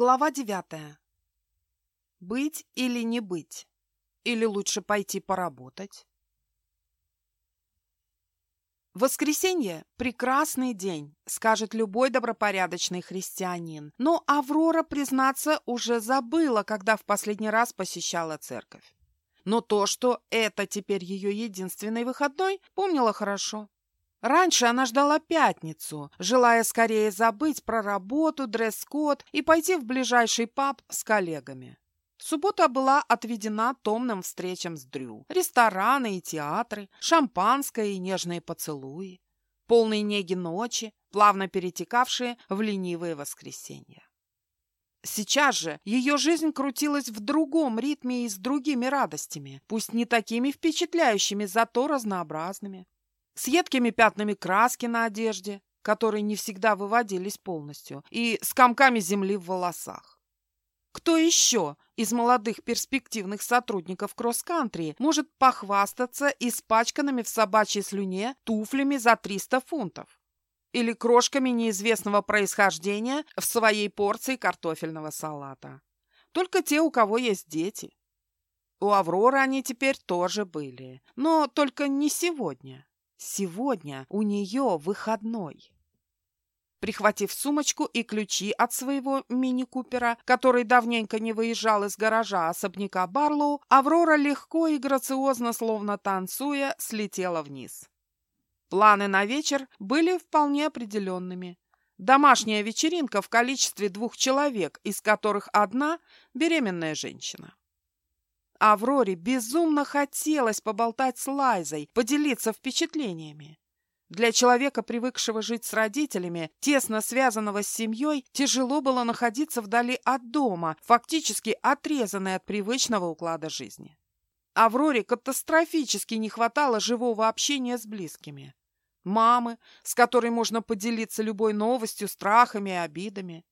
Глава девятая. Быть или не быть? Или лучше пойти поработать? Воскресенье – прекрасный день, скажет любой добропорядочный христианин. Но Аврора, признаться, уже забыла, когда в последний раз посещала церковь. Но то, что это теперь ее единственный выходной, помнила хорошо. Раньше она ждала пятницу, желая скорее забыть про работу, дресс-код и пойти в ближайший паб с коллегами. Суббота была отведена томным встречам с Дрю. Рестораны и театры, шампанское и нежные поцелуи, полные неги ночи, плавно перетекавшие в ленивые воскресенья. Сейчас же ее жизнь крутилась в другом ритме и с другими радостями, пусть не такими впечатляющими, зато разнообразными с едкими пятнами краски на одежде, которые не всегда выводились полностью, и с комками земли в волосах. Кто еще из молодых перспективных сотрудников кросс-кантри может похвастаться испачканными в собачьей слюне туфлями за 300 фунтов? Или крошками неизвестного происхождения в своей порции картофельного салата? Только те, у кого есть дети. У Авроры они теперь тоже были, но только не сегодня. Сегодня у нее выходной. Прихватив сумочку и ключи от своего мини-купера, который давненько не выезжал из гаража особняка Барлоу, Аврора легко и грациозно, словно танцуя, слетела вниз. Планы на вечер были вполне определенными. Домашняя вечеринка в количестве двух человек, из которых одна – беременная женщина. Авроре безумно хотелось поболтать с Лайзой, поделиться впечатлениями. Для человека, привыкшего жить с родителями, тесно связанного с семьей, тяжело было находиться вдали от дома, фактически отрезанной от привычного уклада жизни. Авроре катастрофически не хватало живого общения с близкими. Мамы, с которой можно поделиться любой новостью, страхами и обидами.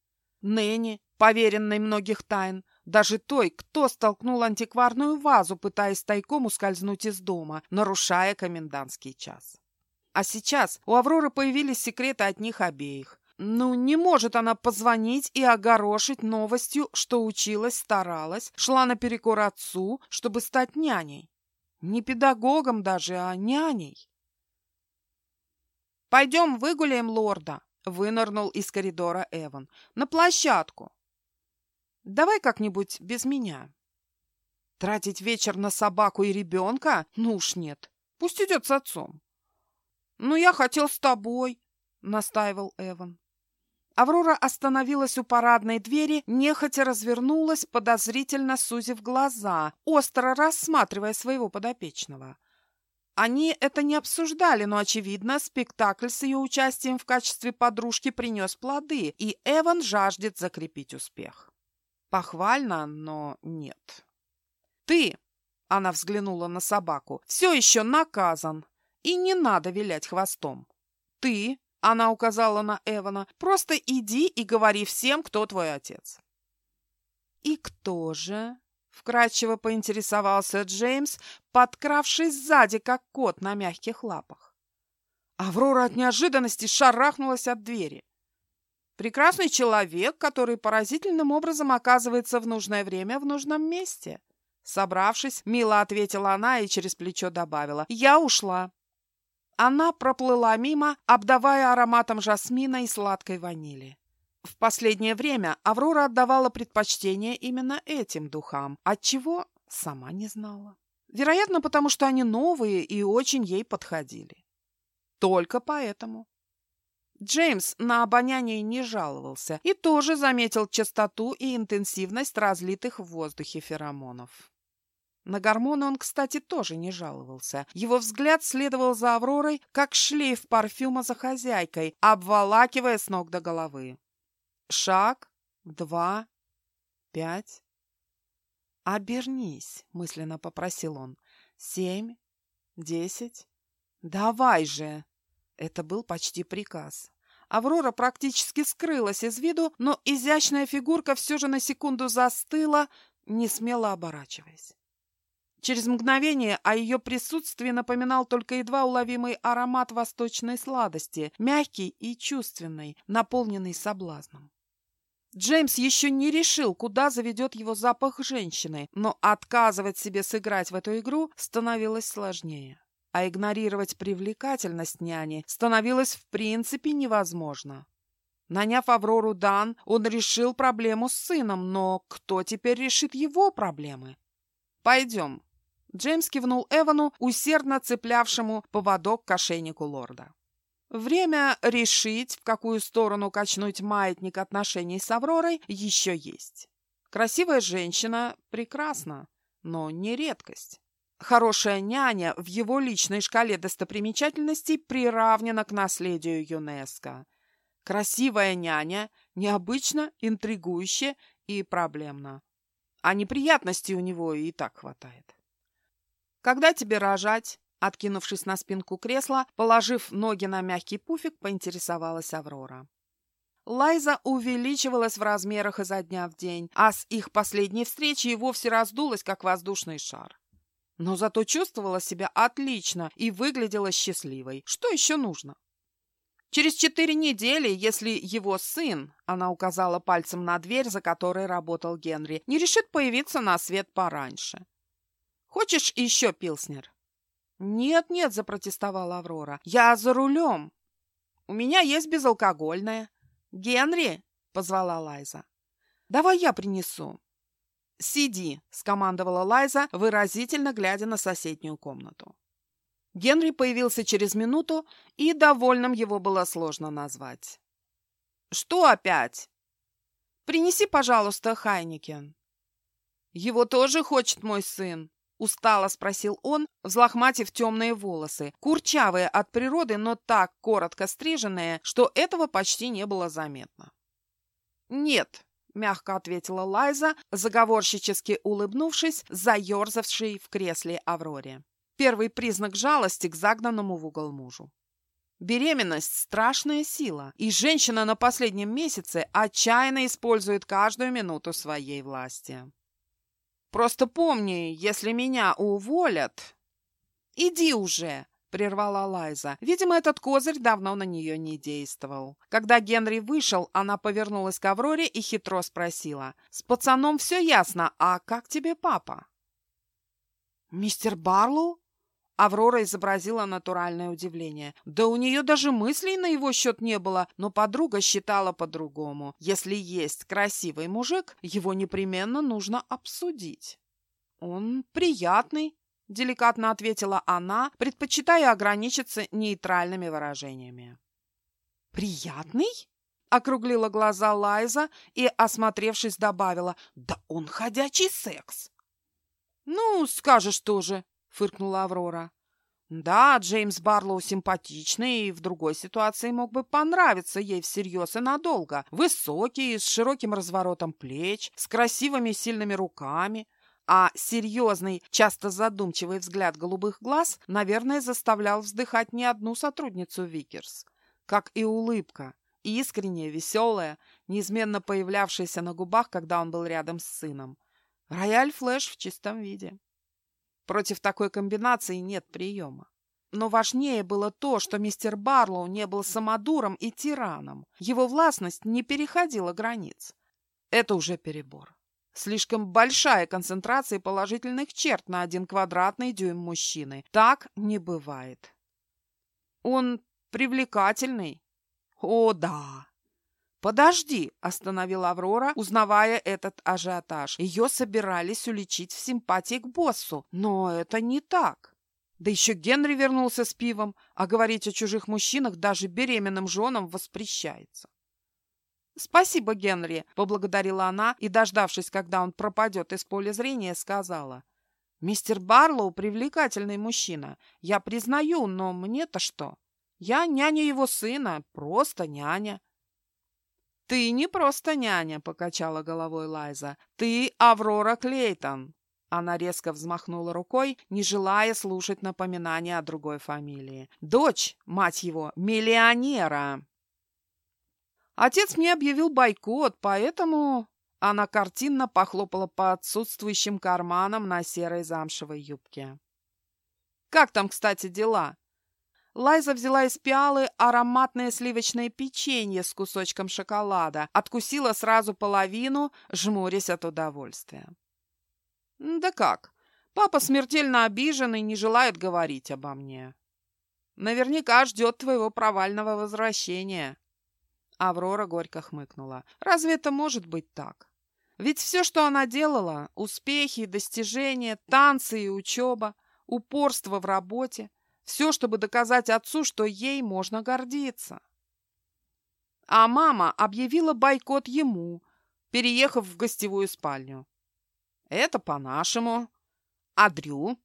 Нэнни, поверенной многих тайн, даже той, кто столкнул антикварную вазу, пытаясь тайком ускользнуть из дома, нарушая комендантский час. А сейчас у Авроры появились секреты от них обеих. Ну, не может она позвонить и огорошить новостью, что училась, старалась, шла наперекор отцу, чтобы стать няней. Не педагогом даже, а няней. «Пойдем выгуляем лорда», — вынырнул из коридора Эван. «На площадку. Давай как-нибудь без меня. Тратить вечер на собаку и ребенка? Ну уж нет. Пусть идет с отцом. Ну, я хотел с тобой, настаивал Эван. Аврора остановилась у парадной двери, нехотя развернулась, подозрительно сузив глаза, остро рассматривая своего подопечного. Они это не обсуждали, но, очевидно, спектакль с ее участием в качестве подружки принес плоды, и Эван жаждет закрепить успех. Похвально, но нет. Ты, она взглянула на собаку, все еще наказан, и не надо вилять хвостом. Ты, она указала на Эвана, просто иди и говори всем, кто твой отец. И кто же? Вкрадчиво поинтересовался Джеймс, подкравшись сзади, как кот на мягких лапах. Аврора от неожиданности шарахнулась от двери. Прекрасный человек, который поразительным образом оказывается в нужное время в нужном месте. Собравшись, мило ответила она и через плечо добавила. «Я ушла». Она проплыла мимо, обдавая ароматом жасмина и сладкой ванили. В последнее время Аврора отдавала предпочтение именно этим духам, отчего сама не знала. Вероятно, потому что они новые и очень ей подходили. Только поэтому. Джеймс на обоняние не жаловался и тоже заметил частоту и интенсивность разлитых в воздухе феромонов. На гормоны он, кстати, тоже не жаловался. Его взгляд следовал за Авророй, как шлейф парфюма за хозяйкой, обволакивая с ног до головы. Шаг, два, пять. «Обернись», — мысленно попросил он. «Семь, десять. Давай же!» Это был почти приказ. Аврора практически скрылась из виду, но изящная фигурка все же на секунду застыла, не смело оборачиваясь. Через мгновение о ее присутствии напоминал только едва уловимый аромат восточной сладости, мягкий и чувственный, наполненный соблазном. Джеймс еще не решил, куда заведет его запах женщины, но отказывать себе сыграть в эту игру становилось сложнее. А игнорировать привлекательность няни становилось в принципе невозможно. Наняв Аврору Дан, он решил проблему с сыном, но кто теперь решит его проблемы? «Пойдем». Джеймс кивнул Эвану, усердно цеплявшему поводок к ошейнику лорда. Время решить, в какую сторону качнуть маятник отношений с Авророй, еще есть. Красивая женщина прекрасна, но не редкость. Хорошая няня в его личной шкале достопримечательностей приравнена к наследию ЮНЕСКО. Красивая няня необычно, интригующе и проблемно. А неприятностей у него и так хватает. Когда тебе рожать? Откинувшись на спинку кресла, положив ноги на мягкий пуфик, поинтересовалась Аврора. Лайза увеличивалась в размерах изо дня в день, а с их последней встречи и вовсе раздулась, как воздушный шар. Но зато чувствовала себя отлично и выглядела счастливой. Что еще нужно? Через четыре недели, если его сын, она указала пальцем на дверь, за которой работал Генри, не решит появиться на свет пораньше. Хочешь еще пилснер? «Нет-нет», — запротестовала Аврора, — «я за рулем. У меня есть безалкогольное». «Генри!» — позвала Лайза. «Давай я принесу». «Сиди», — скомандовала Лайза, выразительно глядя на соседнюю комнату. Генри появился через минуту, и довольным его было сложно назвать. «Что опять?» «Принеси, пожалуйста, Хайникен». «Его тоже хочет мой сын», — устало спросил он, взлохматив темные волосы, курчавые от природы, но так коротко стриженные, что этого почти не было заметно. «Нет», — мягко ответила Лайза, заговорщически улыбнувшись, заерзавшей в кресле Авроре. Первый признак жалости к загнанному в угол мужу. Беременность – страшная сила, и женщина на последнем месяце отчаянно использует каждую минуту своей власти. Просто помни, если меня уволят...» «Иди уже!» — прервала Лайза. Видимо, этот козырь давно на нее не действовал. Когда Генри вышел, она повернулась к Авроре и хитро спросила. «С пацаном все ясно, а как тебе папа?» «Мистер Барлоу?» Аврора изобразила натуральное удивление. Да у нее даже мыслей на его счет не было, но подруга считала по-другому. Если есть красивый мужик, его непременно нужно обсудить. «Он приятный», — деликатно ответила она, предпочитая ограничиться нейтральными выражениями. «Приятный?» — округлила глаза Лайза и, осмотревшись, добавила. «Да он ходячий секс!» «Ну, скажешь тоже», фыркнула Аврора. Да, Джеймс Барлоу симпатичный и в другой ситуации мог бы понравиться ей всерьез и надолго. Высокий, с широким разворотом плеч, с красивыми сильными руками. А серьезный, часто задумчивый взгляд голубых глаз, наверное, заставлял вздыхать не одну сотрудницу Викерс. Как и улыбка, искренняя, веселая, неизменно появлявшаяся на губах, когда он был рядом с сыном. Рояль Флэш в чистом виде. Против такой комбинации нет приема. Но важнее было то, что мистер Барлоу не был самодуром и тираном. Его властность не переходила границ. Это уже перебор. Слишком большая концентрация положительных черт на один квадратный дюйм мужчины. Так не бывает. Он привлекательный? О, да. «Подожди!» – остановила Аврора, узнавая этот ажиотаж. Ее собирались уличить в симпатии к боссу, но это не так. Да еще Генри вернулся с пивом, а говорить о чужих мужчинах даже беременным женам воспрещается. «Спасибо, Генри», — поблагодарила она и, дождавшись, когда он пропадет из поля зрения, сказала. «Мистер Барлоу привлекательный мужчина. Я признаю, но мне-то что? Я няня его сына, просто няня. «Ты не просто няня», — покачала головой Лайза. «Ты Аврора Клейтон». Она резко взмахнула рукой, не желая слушать напоминания о другой фамилии. «Дочь, мать его, миллионера!» Отец мне объявил бойкот, поэтому... Она картинно похлопала по отсутствующим карманам на серой замшевой юбке. «Как там, кстати, дела?» Лайза взяла из пиалы ароматное сливочное печенье с кусочком шоколада, откусила сразу половину, жмурясь от удовольствия. «Да как? Папа смертельно обижен и не желает говорить обо мне. Наверняка ждет твоего провального возвращения». Аврора горько хмыкнула. «Разве это может быть так? Ведь все, что она делала, успехи, достижения, танцы и учеба, упорство в работе, все, чтобы доказать отцу, что ей можно гордиться. А мама объявила бойкот ему, переехав в гостевую спальню. Это по-нашему. А Дрю?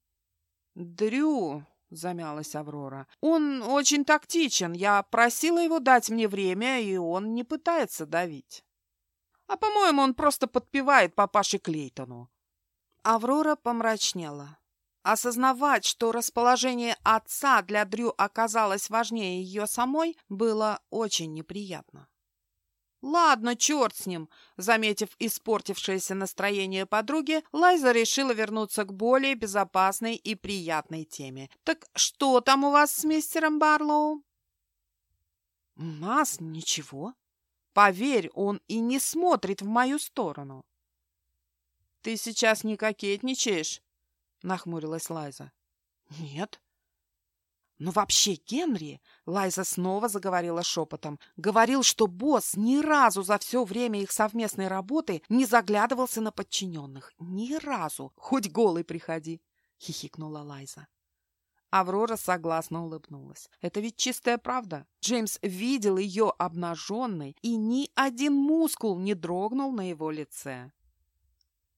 Дрю, замялась Аврора. Он очень тактичен. Я просила его дать мне время, и он не пытается давить. А, по-моему, он просто подпевает папаше Клейтону. Аврора помрачнела. Осознавать, что расположение отца для Дрю оказалось важнее ее самой, было очень неприятно. «Ладно, черт с ним!» Заметив испортившееся настроение подруги, Лайза решила вернуться к более безопасной и приятной теме. «Так что там у вас с мистером Барлоу?» «У нас ничего», Поверь, он и не смотрит в мою сторону. Ты сейчас не кокетничаешь? Нахмурилась Лайза. Нет. Но вообще Генри, Лайза снова заговорила шепотом, говорил, что босс ни разу за все время их совместной работы не заглядывался на подчиненных. Ни разу. Хоть голый приходи, хихикнула Лайза. Аврора согласно улыбнулась. Это ведь чистая правда. Джеймс видел ее обнаженной, и ни один мускул не дрогнул на его лице.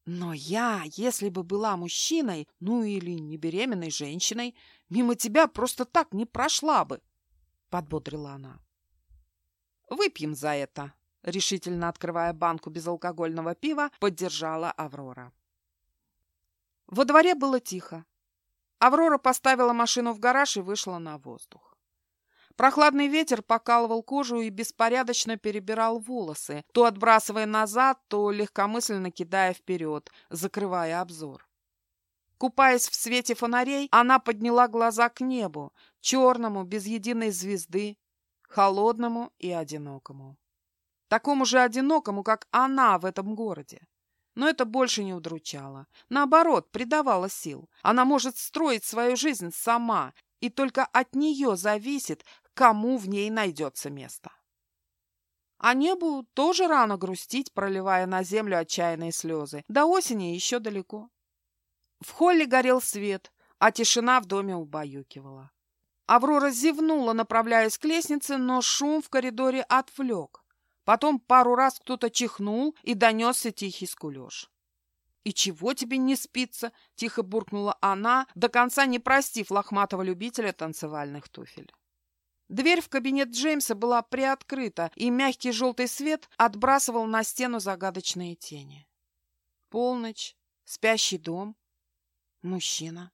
Но я, если бы была мужчиной, ну или не беременной женщиной, мимо тебя просто так не прошла бы, — подбодрила она. Выпьем за это, — решительно открывая банку безалкогольного пива, поддержала Аврора. Во дворе было тихо. Аврора поставила машину в гараж и вышла на воздух. Прохладный ветер покалывал кожу и беспорядочно перебирал волосы, то отбрасывая назад, то легкомысленно кидая вперед, закрывая обзор. Купаясь в свете фонарей, она подняла глаза к небу, черному, без единой звезды, холодному и одинокому. Такому же одинокому, как она в этом городе. Но это больше не удручало. Наоборот, придавало сил. Она может строить свою жизнь сама, и только от нее зависит, кому в ней найдется место. А небу тоже рано грустить, проливая на землю отчаянные слезы. До осени еще далеко. В холле горел свет, а тишина в доме убаюкивала. Аврора зевнула, направляясь к лестнице, но шум в коридоре отвлек. Потом пару раз кто-то чихнул и донесся тихий скулеж. «И чего тебе не спится?» – тихо буркнула она, до конца не простив лохматого любителя танцевальных туфель. Дверь в кабинет Джеймса была приоткрыта, и мягкий желтый свет отбрасывал на стену загадочные тени. Полночь, спящий дом, мужчина.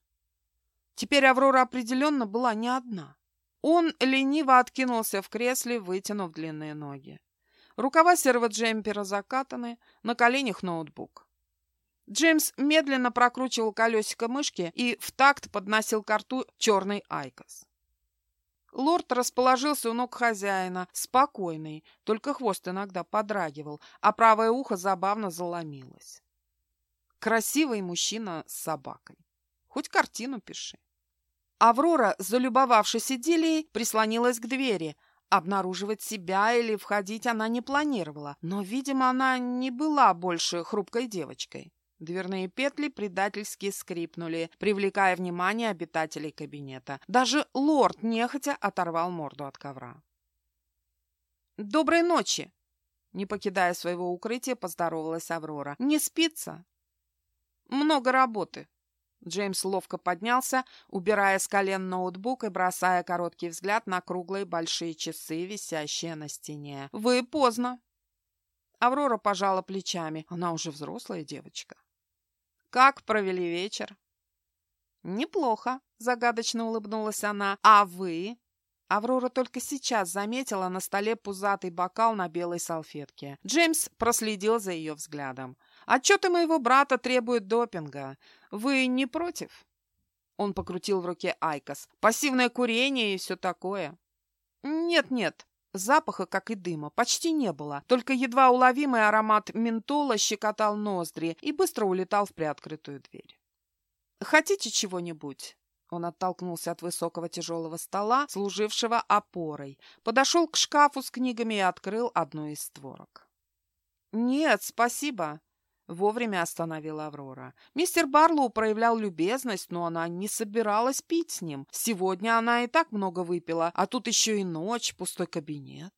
Теперь Аврора определенно была не одна. Он лениво откинулся в кресле, вытянув длинные ноги. Рукава серого джемпера закатаны, на коленях ноутбук. Джеймс медленно прокручивал колесико мышки и в такт подносил к рту черный айкос. Лорд расположился у ног хозяина, спокойный, только хвост иногда подрагивал, а правое ухо забавно заломилось. Красивый мужчина с собакой. Хоть картину пиши. Аврора, залюбовавшись идиллией, прислонилась к двери – Обнаруживать себя или входить она не планировала, но, видимо, она не была больше хрупкой девочкой. Дверные петли предательски скрипнули, привлекая внимание обитателей кабинета. Даже лорд нехотя оторвал морду от ковра. «Доброй ночи!» Не покидая своего укрытия, поздоровалась Аврора. «Не спится?» «Много работы», Джеймс ловко поднялся, убирая с колен ноутбук и бросая короткий взгляд на круглые большие часы, висящие на стене. «Вы поздно!» Аврора пожала плечами. Она уже взрослая девочка. «Как провели вечер?» «Неплохо», — загадочно улыбнулась она. «А вы?» Аврора только сейчас заметила на столе пузатый бокал на белой салфетке. Джеймс проследил за ее взглядом. «Отчеты моего брата требуют допинга. Вы не против?» Он покрутил в руке IQOS. «Пассивное курение и все такое». «Нет-нет, запаха, как и дыма, почти не было. Только едва уловимый аромат ментола щекотал ноздри и быстро улетал в приоткрытую дверь. «Хотите чего-нибудь?» Он оттолкнулся от высокого тяжелого стола, служившего опорой, подошел к шкафу с книгами и открыл одну из створок. «Нет, спасибо», — вовремя остановила Аврора. Мистер Барлоу проявлял любезность, но она не собиралась пить с ним. Сегодня она и так много выпила, а тут еще и ночь, пустой кабинет.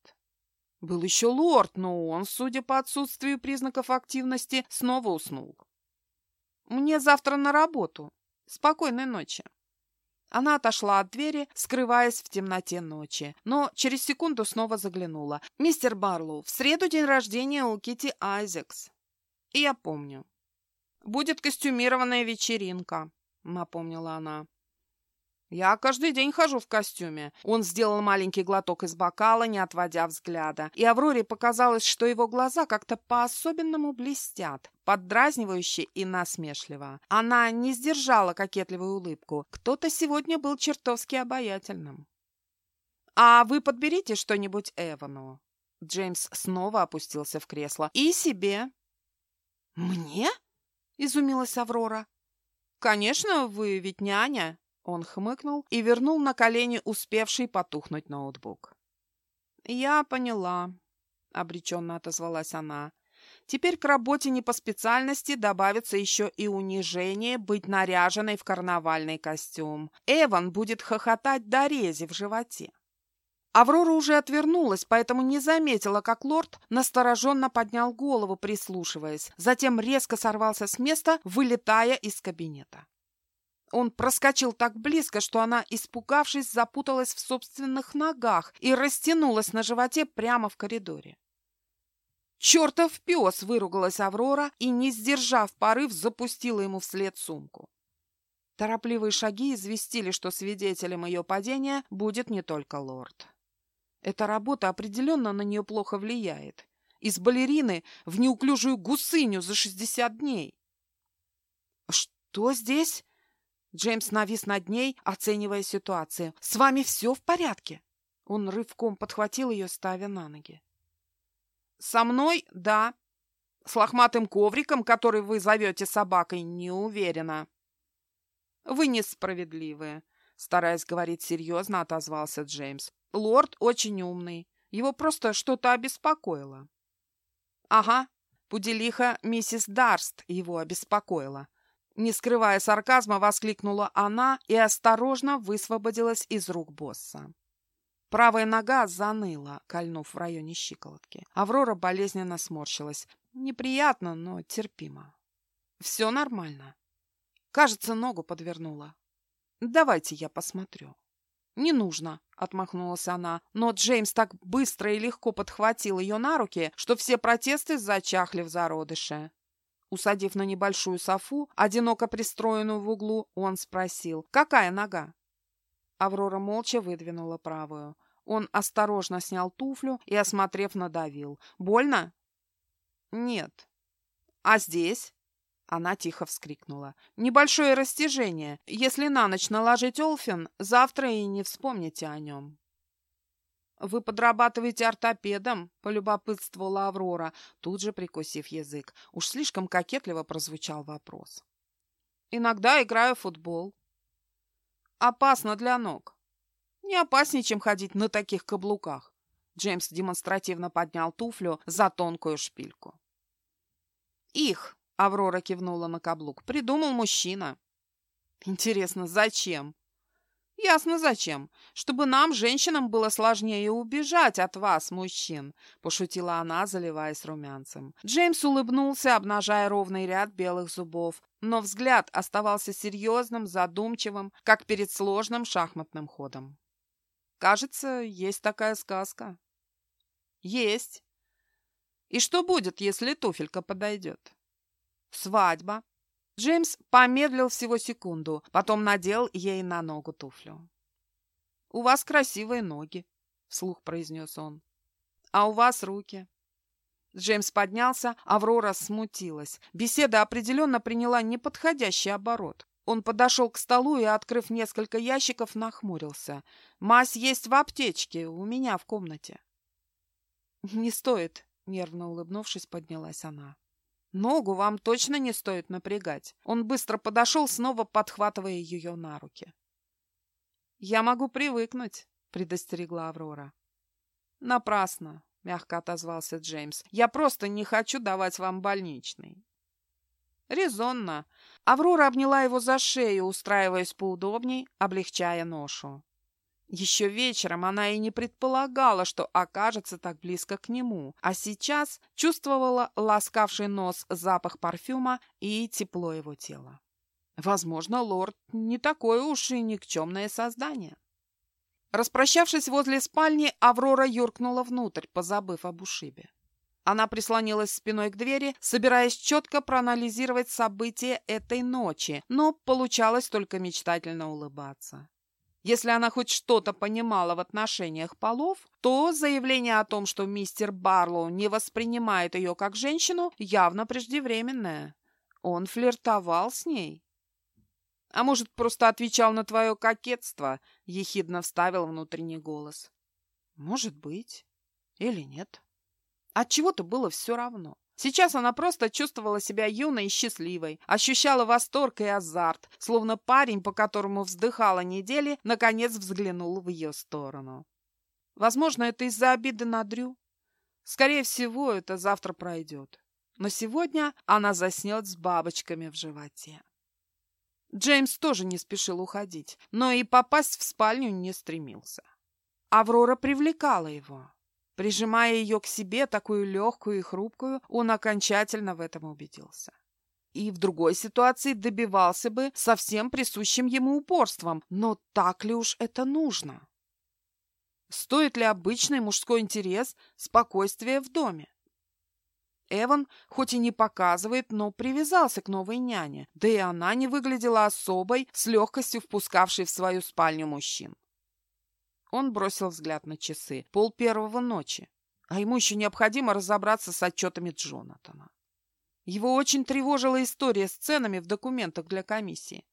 Был еще лорд, но он, судя по отсутствию признаков активности, снова уснул. «Мне завтра на работу. Спокойной ночи». Она отошла от двери, скрываясь в темноте ночи, но через секунду снова заглянула. «Мистер Барлоу, в среду день рождения у Кити Айзекс». «И я помню». «Будет костюмированная вечеринка», — напомнила она. «Я каждый день хожу в костюме». Он сделал маленький глоток из бокала, не отводя взгляда. И Авроре показалось, что его глаза как-то по-особенному блестят, поддразнивающе и насмешливо. Она не сдержала кокетливую улыбку. Кто-то сегодня был чертовски обаятельным. «А вы подберите что-нибудь Эвану?» Джеймс снова опустился в кресло. «И себе». «Мне?» — изумилась Аврора. «Конечно, вы ведь няня». Он хмыкнул и вернул на колени успевший потухнуть ноутбук. «Я поняла», — обреченно отозвалась она. «Теперь к работе не по специальности добавится еще и унижение быть наряженной в карнавальный костюм. Эван будет хохотать до рези в животе». Аврора уже отвернулась, поэтому не заметила, как лорд настороженно поднял голову, прислушиваясь. Затем резко сорвался с места, вылетая из кабинета. Он проскочил так близко, что она, испугавшись, запуталась в собственных ногах и растянулась на животе прямо в коридоре. «Чертов пес!» — выругалась Аврора и, не сдержав порыв, запустила ему вслед сумку. Торопливые шаги известили, что свидетелем ее падения будет не только лорд. Эта работа определенно на нее плохо влияет. Из балерины в неуклюжую гусыню за шестьдесят дней. «Что здесь?» Джеймс навис над ней, оценивая ситуацию. «С вами все в порядке?» Он рывком подхватил ее, ставя на ноги. «Со мной, да. С лохматым ковриком, который вы зовете собакой, не уверена». «Вы несправедливы», — стараясь говорить серьезно, отозвался Джеймс. «Лорд очень умный. Его просто что-то обеспокоило». «Ага, пуделиха миссис Дарст его обеспокоила. Не скрывая сарказма, воскликнула она и осторожно высвободилась из рук босса. Правая нога заныла, кольнув в районе щиколотки. Аврора болезненно сморщилась. Неприятно, но терпимо. Все нормально. Кажется, ногу подвернула. Давайте я посмотрю. «Не нужно», — отмахнулась она, но Джеймс так быстро и легко подхватил ее на руки, что все протесты зачахли в зародыше. Усадив на небольшую софу, одиноко пристроенную в углу, он спросил, «Какая нога?» Аврора молча выдвинула правую. Он осторожно снял туфлю и, осмотрев, надавил. «Больно?» «Нет». «А здесь?» Она тихо вскрикнула. «Небольшое растяжение. Если на ночь наложить Олфин, завтра и не вспомните о нем». «Вы подрабатываете ортопедом?» — полюбопытствовала Аврора, тут же прикусив язык. Уж слишком кокетливо прозвучал вопрос. «Иногда играю в футбол». «Опасно для ног». «Не опаснее, чем ходить на таких каблуках». Джеймс демонстративно поднял туфлю за тонкую шпильку. «Их!» — Аврора кивнула на каблук. «Придумал мужчина». «Интересно, зачем?» «Ясно зачем. Чтобы нам, женщинам, было сложнее убежать от вас, мужчин», – пошутила она, заливаясь румянцем. Джеймс улыбнулся, обнажая ровный ряд белых зубов, но взгляд оставался серьезным, задумчивым, как перед сложным шахматным ходом. «Кажется, есть такая сказка». «Есть. И что будет, если туфелька подойдет?» «Свадьба. Джеймс помедлил всего секунду, потом надел ей на ногу туфлю. «У вас красивые ноги», — вслух произнес он. «А у вас руки». Джеймс поднялся, Аврора смутилась. Беседа определенно приняла неподходящий оборот. Он подошел к столу и, открыв несколько ящиков, нахмурился. «Мазь есть в аптечке, у меня в комнате». «Не стоит», — нервно улыбнувшись, поднялась она. «Ногу вам точно не стоит напрягать». Он быстро подошел, снова подхватывая ее на руки. «Я могу привыкнуть», — предостерегла Аврора. «Напрасно», — мягко отозвался Джеймс. «Я просто не хочу давать вам больничный». «Резонно». Аврора обняла его за шею, устраиваясь поудобней, облегчая ношу. Еще вечером она и не предполагала, что окажется так близко к нему, а сейчас чувствовала ласкавший нос запах парфюма и тепло его тела. Возможно, лорд не такое уж и никчемное создание. Распрощавшись возле спальни, Аврора юркнула внутрь, позабыв об ушибе. Она прислонилась спиной к двери, собираясь четко проанализировать события этой ночи, но получалось только мечтательно улыбаться. Если она хоть что-то понимала в отношениях полов, то заявление о том, что мистер Барлоу не воспринимает ее как женщину, явно преждевременное. Он флиртовал с ней. А может, просто отвечал на твое кокетство?» — ехидно вставил внутренний голос. «Может быть. Или нет. От чего то было все равно. Сейчас она просто чувствовала себя юной и счастливой, ощущала восторг и азарт, словно парень, по которому вздыхала недели, наконец взглянул в ее сторону. Возможно, это из-за обиды на Дрю. Скорее всего, это завтра пройдет. Но сегодня она заснет с бабочками в животе. Джеймс тоже не спешил уходить, но и попасть в спальню не стремился. Аврора привлекала его. Прижимая ее к себе, такую легкую и хрупкую, он окончательно в этом убедился. И в другой ситуации добивался бы совсем присущим ему упорством, но так ли уж это нужно? Стоит ли обычный мужской интерес спокойствия в доме? Эван хоть и не показывает, но привязался к новой няне, да и она не выглядела особой, с легкостью впускавшей в свою спальню мужчин. Он бросил взгляд на часы. Пол первого ночи. А ему еще необходимо разобраться с отчетами Джонатана. Его очень тревожила история с ценами в документах для комиссии.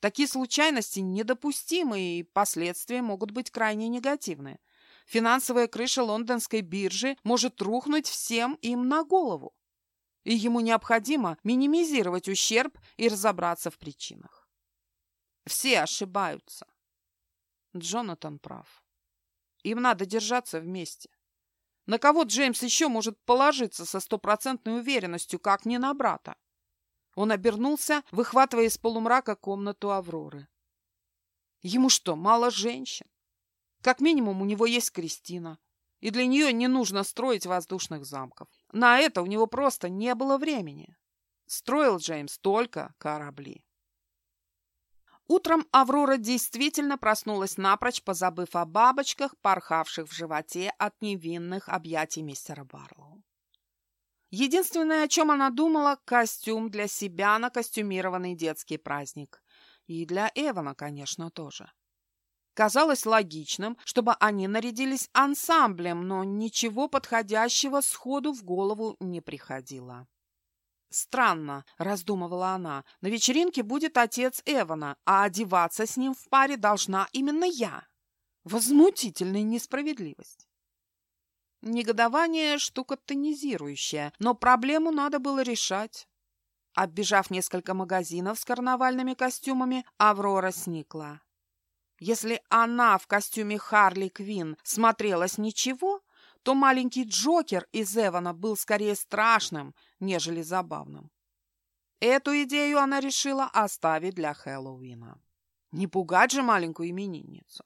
Такие случайности недопустимы, и последствия могут быть крайне негативные финансовая крыша лондонской биржи может рухнуть всем им на голову. И ему необходимо минимизировать ущерб и разобраться в причинах. Все ошибаются. Джонатан прав. Им надо держаться вместе. На кого Джеймс еще может положиться со стопроцентной уверенностью, как не на брата? Он обернулся, выхватывая из полумрака комнату Авроры. Ему что, мало женщин? Как минимум, у него есть Кристина. И для нее не нужно строить воздушных замков. На это у него просто не было времени. Строил Джеймс только корабли. Утром Аврора действительно проснулась напрочь, позабыв о бабочках, порхавших в животе от невинных объятий мистера Барлоу. Единственное, о чем она думала, костюм для себя на костюмированный детский праздник. И для Эвана, конечно, тоже. Казалось логичным, чтобы они нарядились ансамблем, но ничего подходящего сходу в голову не приходило. «Странно», — раздумывала она, — «на вечеринке будет отец Эвана, а одеваться с ним в паре должна именно я. Возмутительная несправедливость». Негодование — штука тонизирующая, но проблему надо было решать. Оббежав несколько магазинов с карнавальными костюмами, Аврора сникла. Если она в костюме Харли Квин смотрелась ничего, то маленький Джокер из Эвана был скорее страшным, нежели забавным. Эту идею она решила оставить для Хэллоуина. Не пугать же маленькую именинницу.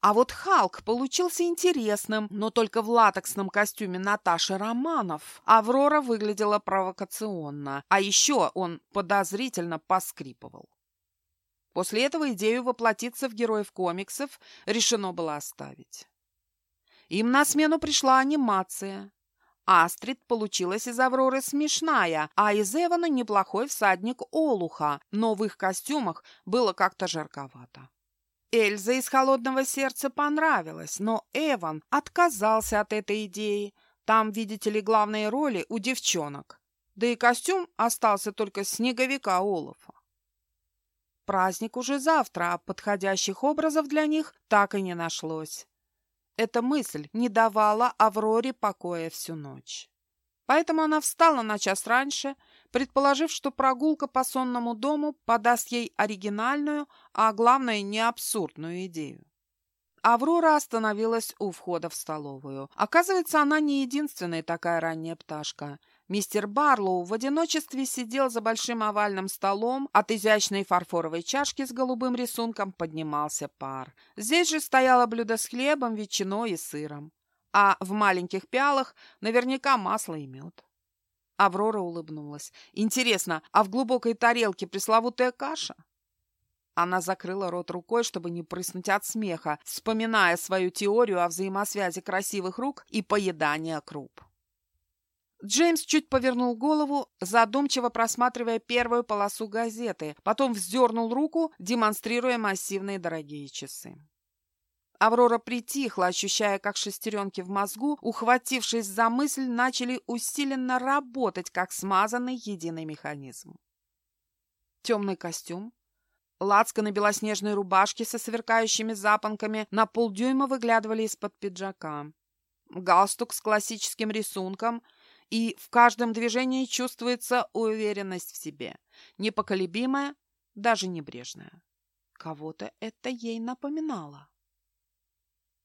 А вот Халк получился интересным, но только в латексном костюме Наташи Романов Аврора выглядела провокационно, а еще он подозрительно поскрипывал. После этого идею воплотиться в героев комиксов решено было оставить. Им на смену пришла анимация. Астрид получилась из Авроры смешная, а из Эвана неплохой всадник Олуха, но в их костюмах было как-то жарковато. Эльза из «Холодного сердца» понравилась, но Эван отказался от этой идеи. Там, видите ли, главные роли у девчонок. Да и костюм остался только снеговика Олафа. праздник уже завтра, а подходящих образов для них так и не нашлось. Эта мысль не давала Авроре покоя всю ночь. Поэтому она встала на час раньше, предположив, что прогулка по сонному дому подаст ей оригинальную, а главное, не абсурдную идею. Аврора остановилась у входа в столовую. Оказывается, она не единственная такая ранняя пташка. Мистер Барлоу в одиночестве сидел за большим овальным столом, от изящной фарфоровой чашки с голубым рисунком поднимался пар. Здесь же стояло блюдо с хлебом, ветчиной и сыром. А в маленьких пиалах наверняка масло и мед. Аврора улыбнулась. «Интересно, а в глубокой тарелке пресловутая каша?» Она закрыла рот рукой, чтобы не прыснуть от смеха, вспоминая свою теорию о взаимосвязи красивых рук и поедания круп. Джеймс чуть повернул голову, задумчиво просматривая первую полосу газеты, потом вздернул руку, демонстрируя массивные дорогие часы. Аврора притихла, ощущая, как шестеренки в мозгу, ухватившись за мысль, начали усиленно работать, как смазанный единый механизм. Темный костюм, Лацканы белоснежной рубашки со сверкающими запонками на полдюйма выглядывали из-под пиджака. Галстук с классическим рисунком, и в каждом движении чувствуется уверенность в себе, непоколебимая, даже небрежная. Кого-то это ей напоминало.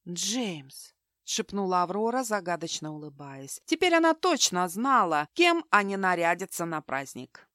«Джеймс!» — шепнула Аврора, загадочно улыбаясь. Теперь она точно знала, кем они нарядятся на праздник.